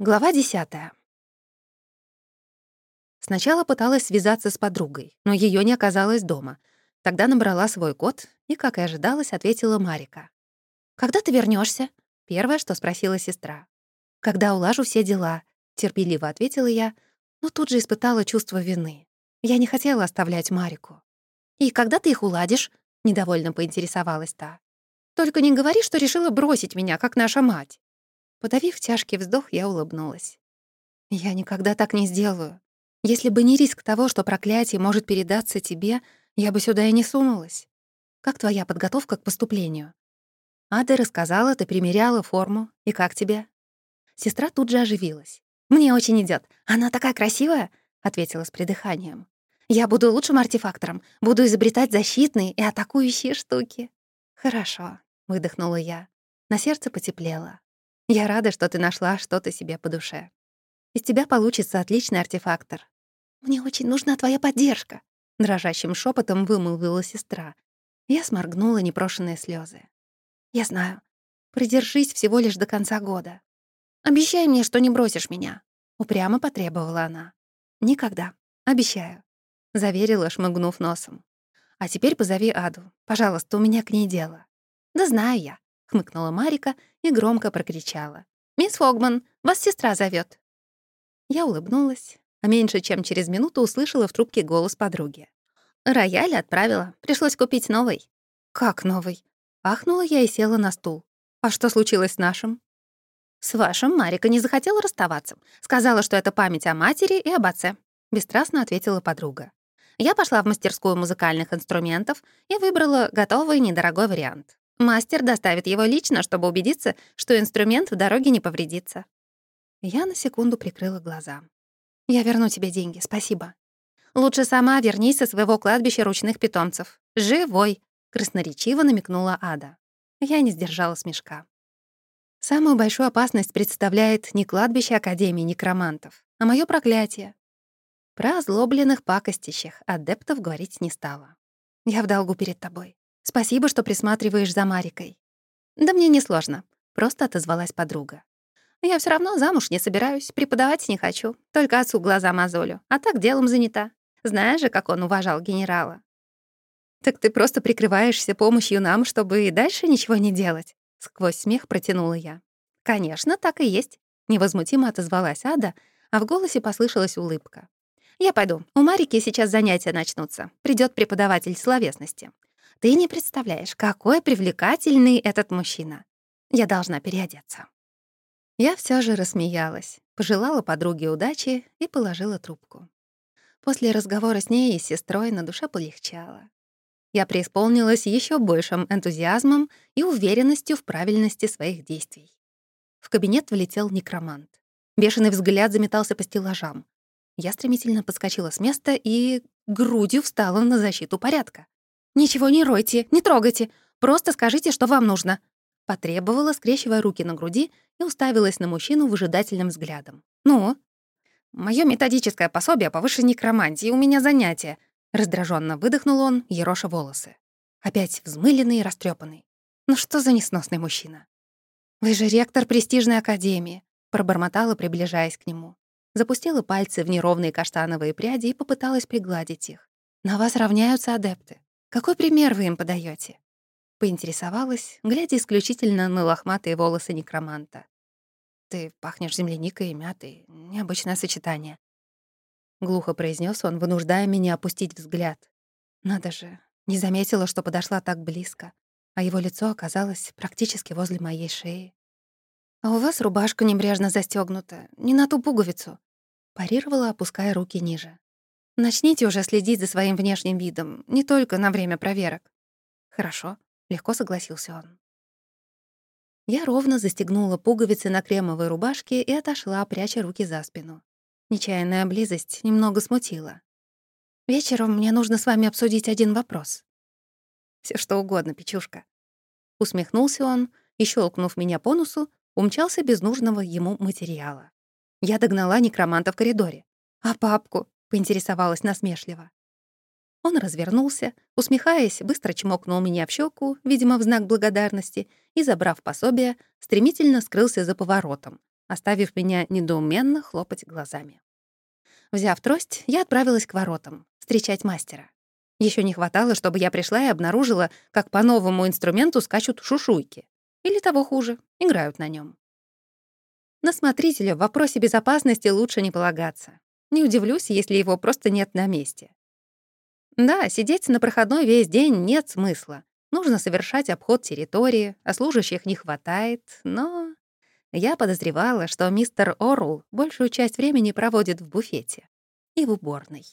Глава 10. Сначала пыталась связаться с подругой, но ее не оказалось дома. Тогда набрала свой код и, как и ожидалось, ответила Марика. «Когда ты вернешься? Первое, что спросила сестра. «Когда улажу все дела», — терпеливо ответила я, но тут же испытала чувство вины. Я не хотела оставлять Марику. «И когда ты их уладишь?» — недовольно поинтересовалась та. «Только не говори, что решила бросить меня, как наша мать». Подавив тяжкий вздох, я улыбнулась. «Я никогда так не сделаю. Если бы не риск того, что проклятие может передаться тебе, я бы сюда и не сунулась. Как твоя подготовка к поступлению?» Ада рассказала, ты примеряла форму. И как тебе? Сестра тут же оживилась. «Мне очень идет. Она такая красивая!» — ответила с придыханием. «Я буду лучшим артефактором, буду изобретать защитные и атакующие штуки». «Хорошо», — выдохнула я. На сердце потеплело. Я рада, что ты нашла что-то себе по душе. Из тебя получится отличный артефактор. Мне очень нужна твоя поддержка, дрожащим шепотом вымолвила сестра. Я сморгнула непрошенные слезы. Я знаю. Продержись всего лишь до конца года. Обещай мне, что не бросишь меня, упрямо потребовала она. Никогда. Обещаю, заверила, шмыгнув носом. А теперь позови Аду. Пожалуйста, у меня к ней дело. Да знаю я, — хмыкнула Марика и громко прокричала. «Мисс Фогман, вас сестра зовет. Я улыбнулась, а меньше чем через минуту услышала в трубке голос подруги. «Рояль отправила. Пришлось купить новый». «Как новый?» Ахнула я и села на стул. «А что случилось с нашим?» «С вашим Марика не захотела расставаться. Сказала, что это память о матери и об отце», — бесстрастно ответила подруга. Я пошла в мастерскую музыкальных инструментов и выбрала готовый недорогой вариант. Мастер доставит его лично, чтобы убедиться, что инструмент в дороге не повредится. Я на секунду прикрыла глаза. «Я верну тебе деньги, спасибо». «Лучше сама вернись со своего кладбища ручных питомцев. Живой!» — красноречиво намекнула Ада. Я не сдержала смешка. Самую большую опасность представляет не кладбище Академии некромантов, а мое проклятие. Про озлобленных пакостищах адептов говорить не стала. Я в долгу перед тобой. Спасибо, что присматриваешь за Марикой. Да мне не сложно, просто отозвалась подруга. Я все равно замуж не собираюсь, преподавать не хочу, только отцу глаза мозолю, а так делом занята. Знаешь же, как он уважал генерала. Так ты просто прикрываешься помощью нам, чтобы и дальше ничего не делать, сквозь смех протянула я. Конечно, так и есть, невозмутимо отозвалась Ада, а в голосе послышалась улыбка. Я пойду. У Марики сейчас занятия начнутся. Придет преподаватель словесности. Ты не представляешь, какой привлекательный этот мужчина. Я должна переодеться». Я все же рассмеялась, пожелала подруге удачи и положила трубку. После разговора с ней и с сестрой на душе полегчало. Я преисполнилась еще большим энтузиазмом и уверенностью в правильности своих действий. В кабинет влетел некромант. Бешеный взгляд заметался по стеллажам. Я стремительно подскочила с места и грудью встала на защиту порядка. «Ничего не ройте, не трогайте, просто скажите, что вам нужно», — потребовала, скрещивая руки на груди и уставилась на мужчину выжидательным взглядом. «Ну?» «Моё методическое пособие по высшей некромантии, у меня занятие», — раздраженно выдохнул он, ероша волосы. Опять взмыленный и растрепанный. «Ну что за несносный мужчина?» «Вы же ректор престижной академии», — пробормотала, приближаясь к нему. Запустила пальцы в неровные каштановые пряди и попыталась пригладить их. «На вас равняются адепты. Какой пример вы им подаете? Поинтересовалась, глядя исключительно на лохматые волосы некроманта. «Ты пахнешь земляникой и мятой. Необычное сочетание». Глухо произнес он, вынуждая меня опустить взгляд. Надо же, не заметила, что подошла так близко, а его лицо оказалось практически возле моей шеи. «А у вас рубашка небрежно застегнута, не на ту пуговицу», парировала, опуская руки ниже. Начните уже следить за своим внешним видом, не только на время проверок. Хорошо, легко согласился он. Я ровно застегнула пуговицы на кремовой рубашке и отошла, пряча руки за спину. Нечаянная близость немного смутила. «Вечером мне нужно с вами обсудить один вопрос». Все что угодно, печушка». Усмехнулся он и, щелкнув меня по носу, умчался без нужного ему материала. Я догнала некроманта в коридоре. «А папку? Поинтересовалась насмешливо. Он развернулся, усмехаясь, быстро чмокнул меня в щеку, видимо, в знак благодарности, и, забрав пособие, стремительно скрылся за поворотом, оставив меня недоуменно хлопать глазами. Взяв трость, я отправилась к воротам, встречать мастера. Еще не хватало, чтобы я пришла и обнаружила, как по новому инструменту скачут шушуйки. Или того хуже, играют на нем. На смотрителя в вопросе безопасности лучше не полагаться. Не удивлюсь, если его просто нет на месте. Да, сидеть на проходной весь день нет смысла. Нужно совершать обход территории, а служащих не хватает, но... Я подозревала, что мистер Орл большую часть времени проводит в буфете и в уборной.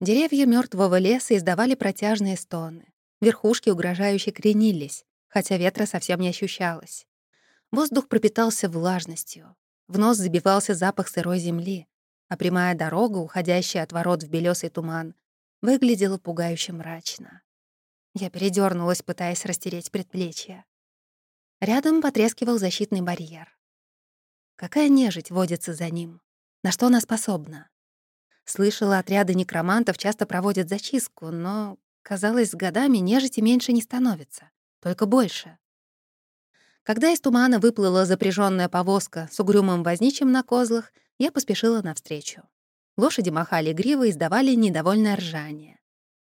Деревья мертвого леса издавали протяжные стоны. Верхушки угрожающе кренились, хотя ветра совсем не ощущалось. Воздух пропитался влажностью. В нос забивался запах сырой земли, а прямая дорога, уходящая от ворот в белесый туман, выглядела пугающе мрачно. Я передернулась, пытаясь растереть предплечье. Рядом потрескивал защитный барьер. Какая нежить водится за ним? На что она способна? Слышала, отряды некромантов часто проводят зачистку, но, казалось, с годами нежити меньше не становится, только больше. Когда из тумана выплыла запряженная повозка с угрюмым возничим на козлах, я поспешила навстречу. Лошади махали гривы и издавали недовольное ржание.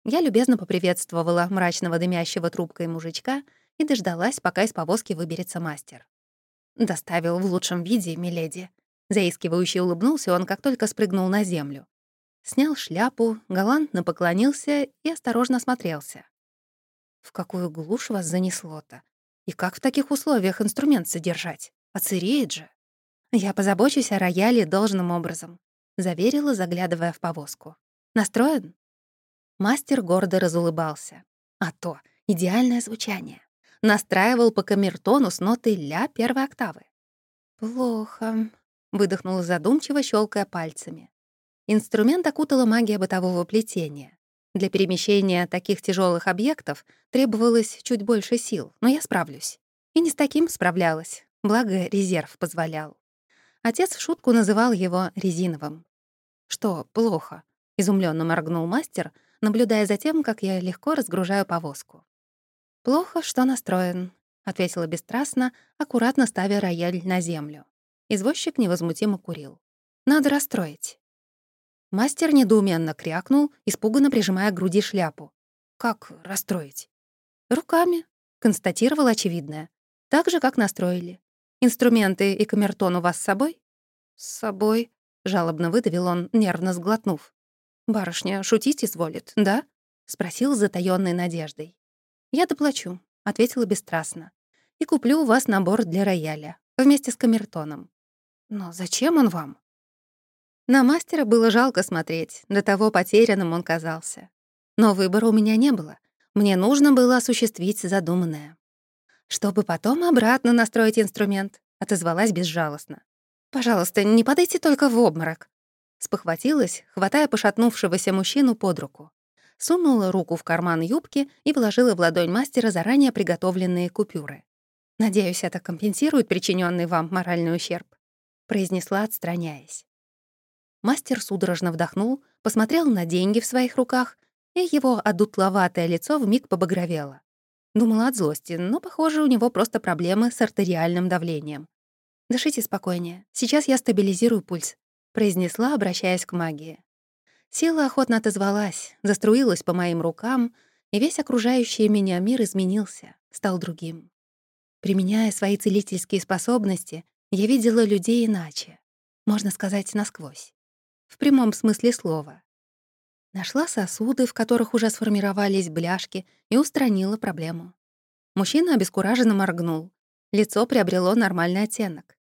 Я любезно поприветствовала мрачного дымящего трубкой мужичка и дождалась, пока из повозки выберется мастер. «Доставил в лучшем виде, миледи». Заискивающе улыбнулся он, как только спрыгнул на землю. Снял шляпу, галантно поклонился и осторожно осмотрелся. «В какую глушь вас занесло-то? И как в таких условиях инструмент содержать? Оцереет же!» «Я позабочусь о рояле должным образом», — заверила, заглядывая в повозку. «Настроен?» Мастер гордо разулыбался. А то, идеальное звучание. Настраивал по камертону с нотой ля первой октавы. «Плохо», — выдохнула задумчиво, щелкая пальцами. Инструмент окутала магия бытового плетения. Для перемещения таких тяжелых объектов требовалось чуть больше сил, но я справлюсь. И не с таким справлялась, благо резерв позволял. Отец в шутку называл его резиновым. «Что, плохо?» — изумленно моргнул мастер, наблюдая за тем, как я легко разгружаю повозку. «Плохо, что настроен», — ответила бесстрастно, аккуратно ставя рояль на землю. Извозчик невозмутимо курил. «Надо расстроить». Мастер недоуменно крякнул, испуганно прижимая к груди шляпу. «Как расстроить?» «Руками», — констатировал очевидное. «Так же, как настроили. Инструменты и камертон у вас с собой?» «С собой», — жалобно выдавил он, нервно сглотнув. «Барышня шутить изволит, да?» — спросил с затаённой надеждой. «Я доплачу», — ответила бесстрастно. «И куплю у вас набор для рояля, вместе с камертоном». «Но зачем он вам?» На мастера было жалко смотреть, до того потерянным он казался. Но выбора у меня не было. Мне нужно было осуществить задуманное чтобы потом обратно настроить инструмент», — отозвалась безжалостно. «Пожалуйста, не падайте только в обморок». Спохватилась, хватая пошатнувшегося мужчину под руку. Сунула руку в карман юбки и вложила в ладонь мастера заранее приготовленные купюры. «Надеюсь, это компенсирует причиненный вам моральный ущерб», — произнесла, отстраняясь. Мастер судорожно вдохнул, посмотрел на деньги в своих руках, и его одутловатое лицо вмиг побагровело. Думала от злости, но, похоже, у него просто проблемы с артериальным давлением. «Дышите спокойнее. Сейчас я стабилизирую пульс», — произнесла, обращаясь к магии. Сила охотно отозвалась, заструилась по моим рукам, и весь окружающий меня мир изменился, стал другим. Применяя свои целительские способности, я видела людей иначе, можно сказать, насквозь. В прямом смысле слова. Нашла сосуды, в которых уже сформировались бляшки, и устранила проблему. Мужчина обескураженно моргнул. Лицо приобрело нормальный оттенок.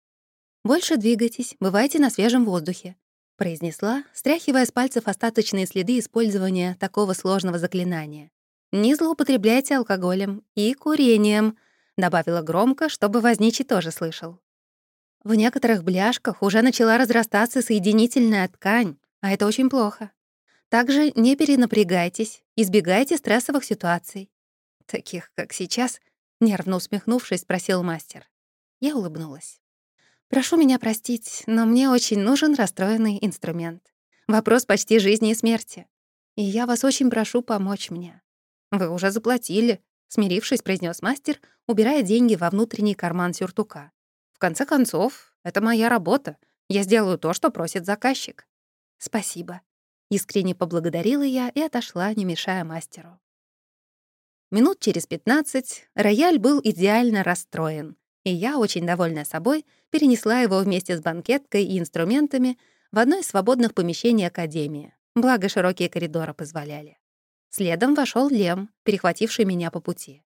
«Больше двигайтесь, бывайте на свежем воздухе», — произнесла, стряхивая с пальцев остаточные следы использования такого сложного заклинания. «Не злоупотребляйте алкоголем и курением», — добавила громко, чтобы возничий тоже слышал. В некоторых бляшках уже начала разрастаться соединительная ткань, а это очень плохо. Также не перенапрягайтесь, избегайте стрессовых ситуаций. Таких, как сейчас, нервно усмехнувшись, спросил мастер. Я улыбнулась. Прошу меня простить, но мне очень нужен расстроенный инструмент. Вопрос почти жизни и смерти. И я вас очень прошу помочь мне. Вы уже заплатили, смирившись, произнес мастер, убирая деньги во внутренний карман сюртука. В конце концов, это моя работа. Я сделаю то, что просит заказчик». «Спасибо». Искренне поблагодарила я и отошла, не мешая мастеру. Минут через пятнадцать рояль был идеально расстроен, и я, очень довольная собой, перенесла его вместе с банкеткой и инструментами в одно из свободных помещений Академии, благо широкие коридоры позволяли. Следом вошел Лем, перехвативший меня по пути.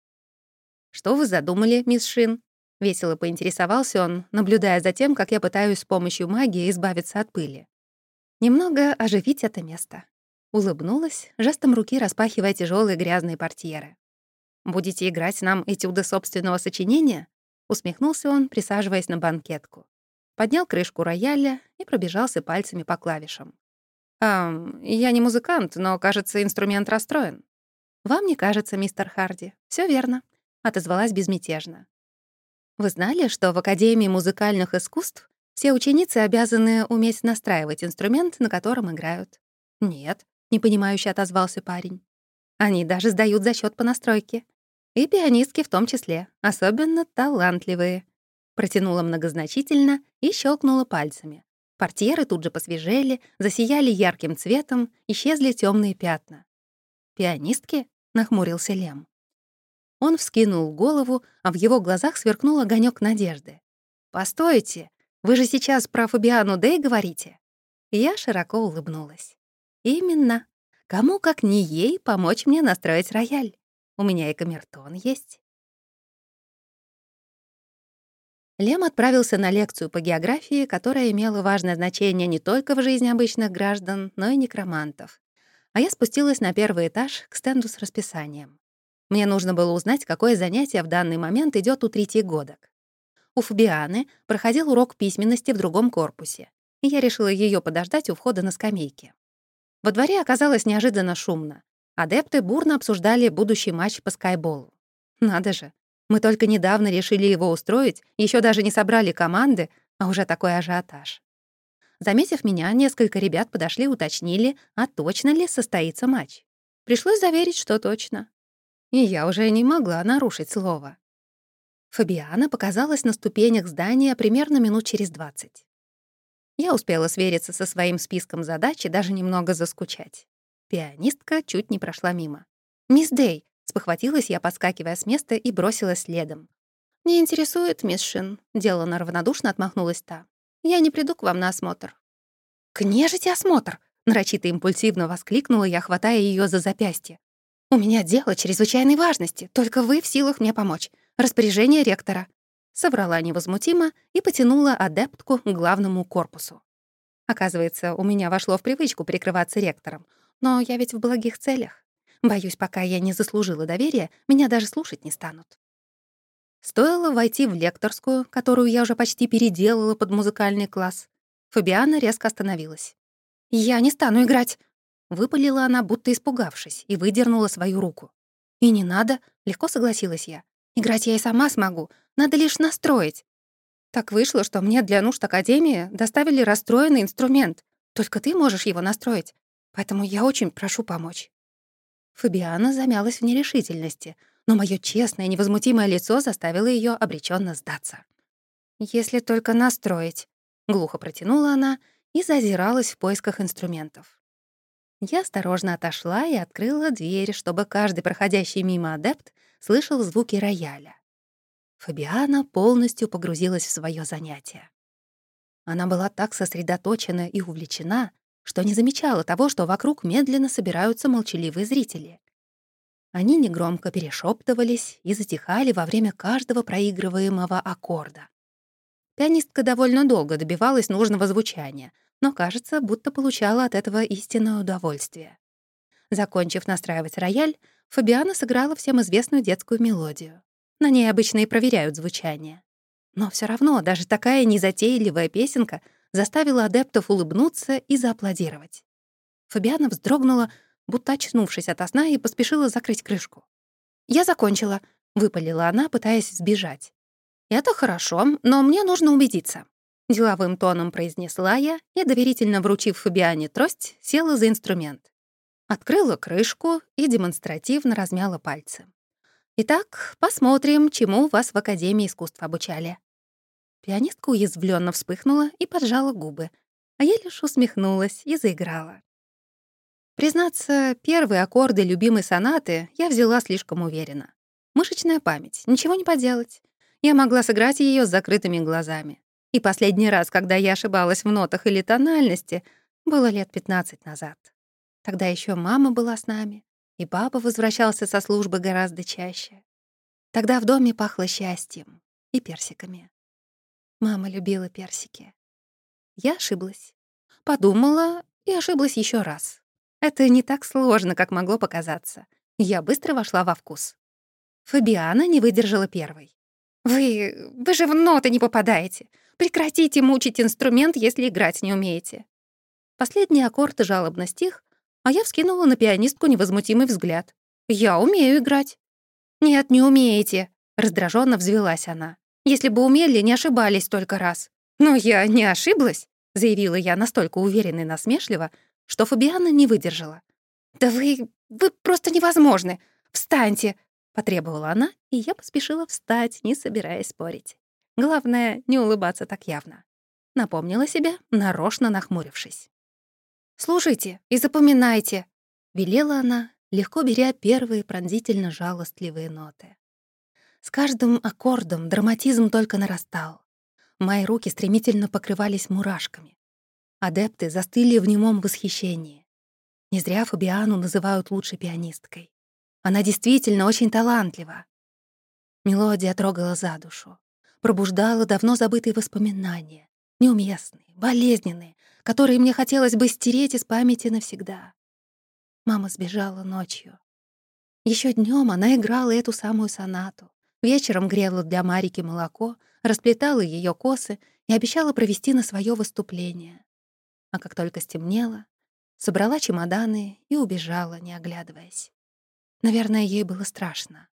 «Что вы задумали, мисс Шин?» — весело поинтересовался он, наблюдая за тем, как я пытаюсь с помощью магии избавиться от пыли. «Немного оживить это место». Улыбнулась, жестом руки распахивая тяжелые грязные портьеры. «Будете играть нам этюды собственного сочинения?» Усмехнулся он, присаживаясь на банкетку. Поднял крышку рояля и пробежался пальцами по клавишам. «Эм, я не музыкант, но, кажется, инструмент расстроен». «Вам не кажется, мистер Харди. Все верно», — отозвалась безмятежно. «Вы знали, что в Академии музыкальных искусств все ученицы обязаны уметь настраивать инструмент, на котором играют?» «Нет», — непонимающе отозвался парень. «Они даже сдают зачет по настройке. И пианистки в том числе, особенно талантливые. Протянула многозначительно и щелкнула пальцами. Портьеры тут же посвежели, засияли ярким цветом, исчезли темные пятна. «Пианистки?» — нахмурился Лем. Он вскинул голову, а в его глазах сверкнул огонек надежды. «Постойте, вы же сейчас про Фабиану Дэй говорите?» Я широко улыбнулась. «Именно. Кому, как не ей, помочь мне настроить рояль? У меня и камертон есть. Лем отправился на лекцию по географии, которая имела важное значение не только в жизни обычных граждан, но и некромантов. А я спустилась на первый этаж к стенду с расписанием. Мне нужно было узнать, какое занятие в данный момент идет у третьегодок. У Фабианы проходил урок письменности в другом корпусе, и я решила ее подождать у входа на скамейке. Во дворе оказалось неожиданно шумно. Адепты бурно обсуждали будущий матч по скайболу. Надо же, мы только недавно решили его устроить, еще даже не собрали команды, а уже такой ажиотаж. Заметив меня, несколько ребят подошли и уточнили, а точно ли состоится матч. Пришлось заверить, что точно. И я уже не могла нарушить слово. Фабиана показалась на ступенях здания примерно минут через двадцать. Я успела свериться со своим списком задач и даже немного заскучать. Пианистка чуть не прошла мимо. «Мисс Дэй!» — спохватилась я, подскакивая с места, и бросилась следом. «Не интересует, мисс Шин», — делано равнодушно отмахнулась та. «Я не приду к вам на осмотр». «К нежити осмотр!» — нарочито импульсивно воскликнула я, хватая ее за запястье. «У меня дело чрезвычайной важности, только вы в силах мне помочь. Распоряжение ректора». Соврала невозмутимо и потянула адептку к главному корпусу. Оказывается, у меня вошло в привычку прикрываться ректором — но я ведь в благих целях. Боюсь, пока я не заслужила доверия, меня даже слушать не станут. Стоило войти в лекторскую, которую я уже почти переделала под музыкальный класс. Фабиана резко остановилась. «Я не стану играть!» Выпалила она, будто испугавшись, и выдернула свою руку. «И не надо», — легко согласилась я. «Играть я и сама смогу, надо лишь настроить». Так вышло, что мне для нужд Академии доставили расстроенный инструмент. Только ты можешь его настроить. Поэтому я очень прошу помочь». Фабиана замялась в нерешительности, но мое честное, невозмутимое лицо заставило ее обреченно сдаться. «Если только настроить», — глухо протянула она и зазиралась в поисках инструментов. Я осторожно отошла и открыла дверь, чтобы каждый проходящий мимо адепт слышал звуки рояля. Фабиана полностью погрузилась в свое занятие. Она была так сосредоточена и увлечена, что не замечала того, что вокруг медленно собираются молчаливые зрители. Они негромко перешептывались и затихали во время каждого проигрываемого аккорда. Пианистка довольно долго добивалась нужного звучания, но, кажется, будто получала от этого истинное удовольствие. Закончив настраивать рояль, Фабиана сыграла всем известную детскую мелодию. На ней обычно и проверяют звучание. Но все равно даже такая незатейливая песенка заставила адептов улыбнуться и зааплодировать. Фабиана вздрогнула, будто очнувшись от сна, и поспешила закрыть крышку. «Я закончила», — выпалила она, пытаясь сбежать. «Это хорошо, но мне нужно убедиться». Деловым тоном произнесла я и, доверительно вручив Фабиане трость, села за инструмент. Открыла крышку и демонстративно размяла пальцы. «Итак, посмотрим, чему вас в Академии искусств обучали». Пианистка уязвленно вспыхнула и поджала губы, а я лишь усмехнулась и заиграла. Признаться, первые аккорды любимой сонаты я взяла слишком уверенно. Мышечная память, ничего не поделать. Я могла сыграть ее с закрытыми глазами. И последний раз, когда я ошибалась в нотах или тональности, было лет 15 назад. Тогда еще мама была с нами, и папа возвращался со службы гораздо чаще. Тогда в доме пахло счастьем и персиками. Мама любила персики. Я ошиблась. Подумала и ошиблась еще раз. Это не так сложно, как могло показаться. Я быстро вошла во вкус. Фабиана не выдержала первой. «Вы... вы же в ноты не попадаете. Прекратите мучить инструмент, если играть не умеете». Последний аккорд жалобно стих, а я вскинула на пианистку невозмутимый взгляд. «Я умею играть». «Нет, не умеете», — раздраженно взвелась она. Если бы умели, не ошибались только раз. Но я не ошиблась, заявила я настолько уверенно и насмешливо, что Фабиана не выдержала. «Да вы... вы просто невозможны! Встаньте!» — потребовала она, и я поспешила встать, не собираясь спорить. Главное, не улыбаться так явно. Напомнила себе, нарочно нахмурившись. «Слушайте и запоминайте», — велела она, легко беря первые пронзительно жалостливые ноты. С каждым аккордом драматизм только нарастал. Мои руки стремительно покрывались мурашками. Адепты застыли в немом восхищении. Не зря Фабиану называют лучшей пианисткой. Она действительно очень талантлива. Мелодия трогала за душу, пробуждала давно забытые воспоминания, неуместные, болезненные, которые мне хотелось бы стереть из памяти навсегда. Мама сбежала ночью. Еще днем она играла эту самую сонату, Вечером грела для Марики молоко, расплетала ее косы и обещала провести на свое выступление. А как только стемнело, собрала чемоданы и убежала, не оглядываясь. Наверное, ей было страшно.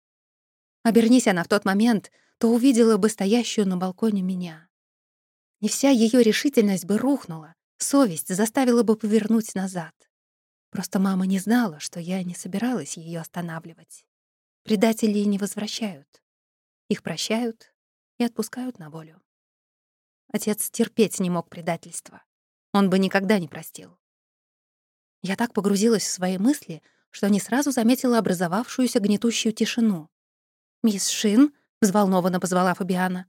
Обернись она в тот момент, то увидела бы стоящую на балконе меня. И вся ее решительность бы рухнула, совесть заставила бы повернуть назад. Просто мама не знала, что я не собиралась ее останавливать. Предатели не возвращают. Их прощают и отпускают на волю. Отец терпеть не мог предательства. Он бы никогда не простил. Я так погрузилась в свои мысли, что не сразу заметила образовавшуюся гнетущую тишину. «Мисс Шин?» — взволнованно позвала Фабиана.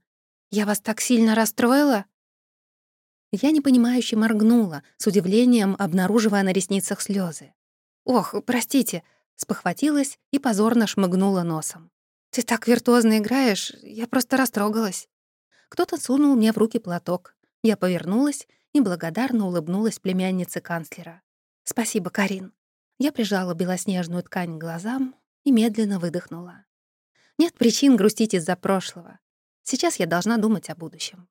«Я вас так сильно расстроила?» Я непонимающе моргнула, с удивлением обнаруживая на ресницах слезы. «Ох, простите», — спохватилась и позорно шмыгнула носом. «Ты так виртуозно играешь, я просто растрогалась». Кто-то сунул мне в руки платок. Я повернулась и благодарно улыбнулась племяннице канцлера. «Спасибо, Карин». Я прижала белоснежную ткань к глазам и медленно выдохнула. Нет причин грустить из-за прошлого. Сейчас я должна думать о будущем.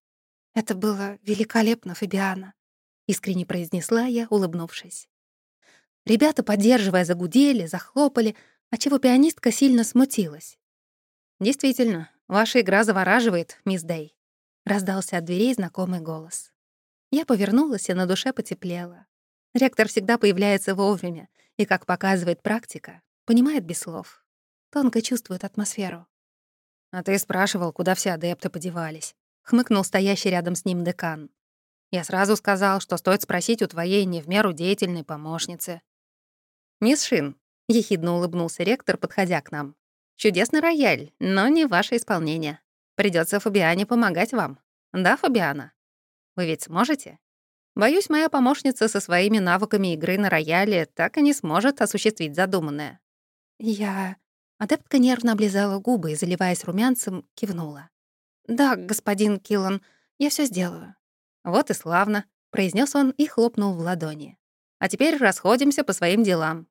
«Это было великолепно, Фабиана», — искренне произнесла я, улыбнувшись. Ребята, поддерживая, загудели, захлопали, отчего пианистка сильно смутилась. «Действительно, ваша игра завораживает, мисс Дэй», — раздался от дверей знакомый голос. Я повернулась, и на душе потеплело. Ректор всегда появляется вовремя, и, как показывает практика, понимает без слов. Тонко чувствует атмосферу. «А ты спрашивал, куда все адепты подевались?» — хмыкнул стоящий рядом с ним декан. «Я сразу сказал, что стоит спросить у твоей не в меру деятельной помощницы». «Мисс Шин», — ехидно улыбнулся ректор, подходя к нам. Чудесный рояль, но не ваше исполнение. Придется Фабиане помогать вам. Да, Фабиана? Вы ведь сможете? Боюсь, моя помощница со своими навыками игры на рояле так и не сможет осуществить задуманное. Я... Адептка нервно облизала губы и, заливаясь румянцем, кивнула. «Да, господин Киллан, я все сделаю». «Вот и славно», — произнес он и хлопнул в ладони. «А теперь расходимся по своим делам».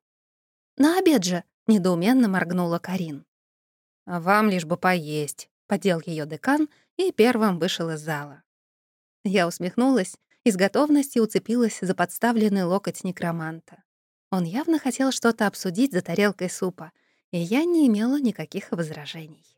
«На обед же», — недоуменно моргнула Карин. Вам лишь бы поесть», — подел ее декан и первым вышел из зала. Я усмехнулась и с готовностью уцепилась за подставленный локоть некроманта. Он явно хотел что-то обсудить за тарелкой супа, и я не имела никаких возражений.